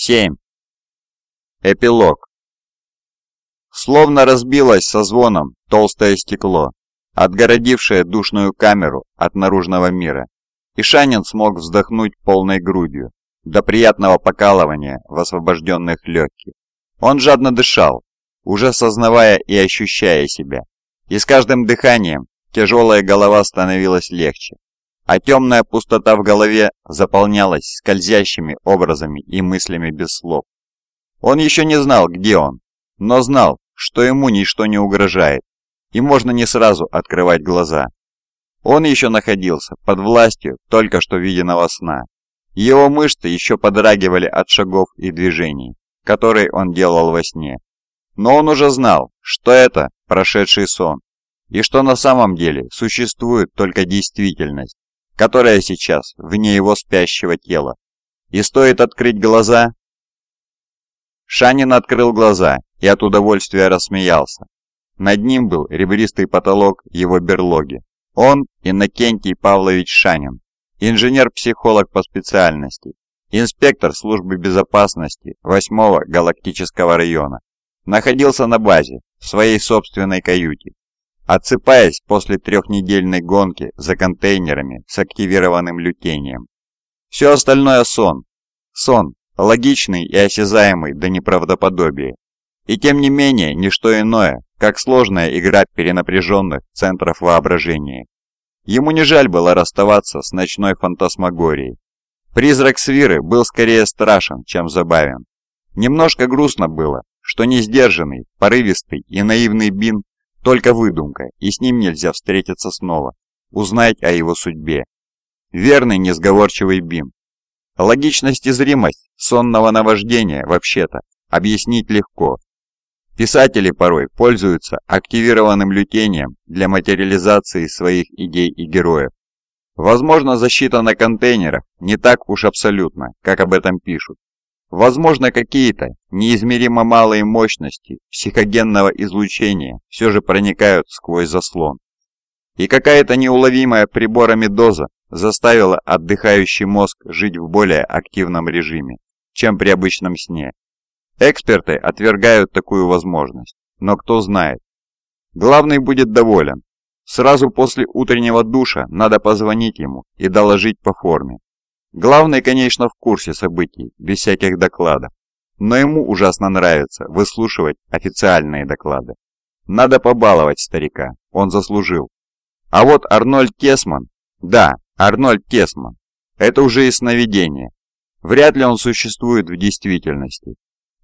7. Эпилог. Словно разбилось со звоном толстое стекло, отгородившее душную камеру от наружного мира, и Шанин смог вздохнуть полной грудью, до приятного покалывания в освобожденных легких. Он жадно дышал, уже сознавая и ощущая себя, и с каждым дыханием тяжелая голова становилась легче, а темная пустота в голове заполнялась скользящими образами и мыслями без слов. Он еще не знал, где он, но знал, что ему ничто не угрожает, и можно не сразу открывать глаза. Он еще находился под властью только что виденного сна. Его мышцы еще подрагивали от шагов и движений, которые он делал во сне. Но он уже знал, что это прошедший сон, и что на самом деле существует только действительность, которая сейчас вне его спящего тела. И стоит открыть глаза... Шанин открыл глаза и от удовольствия рассмеялся. Над ним был ребристый потолок его берлоги. Он Иннокентий Павлович Шанин, инженер-психолог по специальности, инспектор службы безопасности 8-го галактического района. Находился на базе, в своей собственной каюте, отсыпаясь после трехнедельной гонки за контейнерами с активированным лютением. Все остальное сон. Сон, логичный и осязаемый до неправдоподобия. И тем не менее, ничто иное, как сложная игра перенапряженных центров воображения. Ему не жаль было расставаться с ночной фантасмагорией. Призрак Свиры был скорее страшен, чем забавен. Немножко грустно было, что несдержанный, порывистый и наивный Бин только выдумка, и с ним нельзя встретиться снова, узнать о его судьбе. Верный несговорчивый Бим. Логичность и зримость сонного наваждения, вообще-то, объяснить легко. Писатели порой пользуются активированным лютением для материализации своих идей и героев. Возможно, защита на контейнерах не так уж абсолютно, как об этом пишут. Возможно, какие-то неизмеримо малые мощности психогенного излучения все же проникают сквозь заслон. И какая-то неуловимая приборами доза заставила отдыхающий мозг жить в более активном режиме, чем при обычном сне. Эксперты отвергают такую возможность, но кто знает. Главный будет доволен. Сразу после утреннего душа надо позвонить ему и доложить по форме. Главный, конечно, в курсе событий, без всяких докладов, но ему ужасно нравится выслушивать официальные доклады. Надо побаловать старика, он заслужил. А вот Арнольд Кесман, да, Арнольд Кесман, это уже и сновидение. Вряд ли он существует в действительности.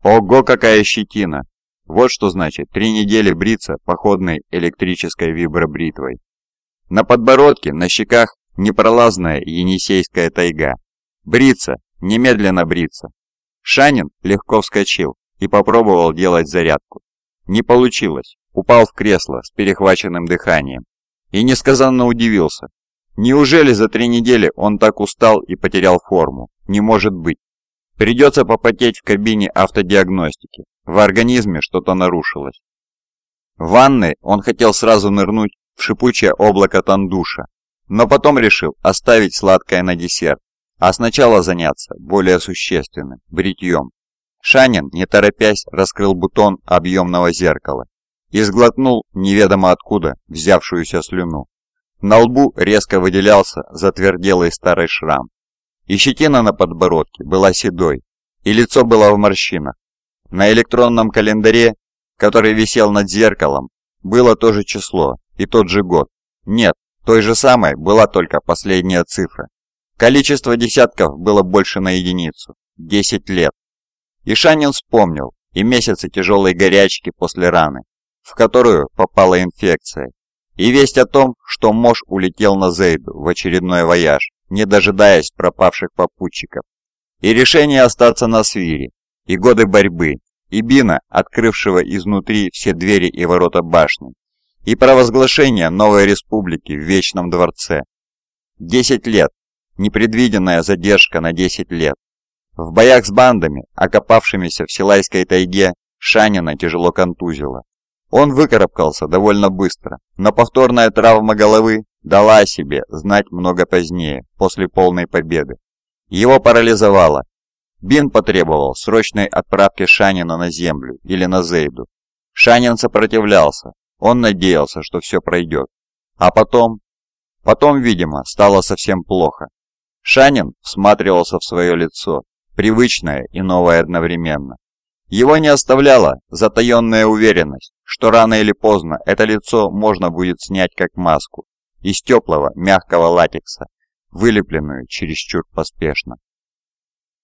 Ого, какая щетина! Вот что значит три недели бриться походной электрической вибробритвой. На подбородке, на щеках Непролазная Енисейская тайга. Бриться, немедленно бриться. Шанин легко вскочил и попробовал делать зарядку. Не получилось, упал в кресло с перехваченным дыханием. И несказанно удивился. Неужели за три недели он так устал и потерял форму? Не может быть. Придется попотеть в кабине автодиагностики. В организме что-то нарушилось. В ванной он хотел сразу нырнуть в шипучее облако тандуша, но потом решил оставить сладкое на десерт, а сначала заняться более существенным – бритьем. Шанин, не торопясь, раскрыл бутон объемного зеркала и сглотнул неведомо откуда взявшуюся слюну. На лбу резко выделялся затверделый старый шрам. И щетина на подбородке была седой, и лицо было в морщинах. На электронном календаре, который висел над зеркалом, было то же число и тот же год. Нет, той же самой была только последняя цифра. Количество десятков было больше на единицу. 10 лет. И Шанин вспомнил и месяцы тяжелой горячки после раны, в которую попала инфекция, и весть о том, что Мош улетел на Зейду в очередной вояж, не дожидаясь пропавших попутчиков, и решение остаться на свире, и годы борьбы, и Бина, открывшего изнутри все двери и ворота башни, и провозглашение новой республики в Вечном Дворце. Десять лет. Непредвиденная задержка на десять лет. В боях с бандами, окопавшимися в Силайской тайге, Шанина тяжело контузило. Он выкарабкался довольно быстро, но повторная травма головы дала о себе знать много позднее, после полной победы. Его парализовало. Бин потребовал срочной отправки Шанина на Землю или на Зейду. Шанин сопротивлялся, он надеялся, что все пройдет. А потом... Потом, видимо, стало совсем плохо. Шанин всматривался в свое лицо, привычное и новое одновременно. Его не оставляла затаенная уверенность, что рано или поздно это лицо можно будет снять как маску из теплого, мягкого латекса, вылепленную чересчур поспешно.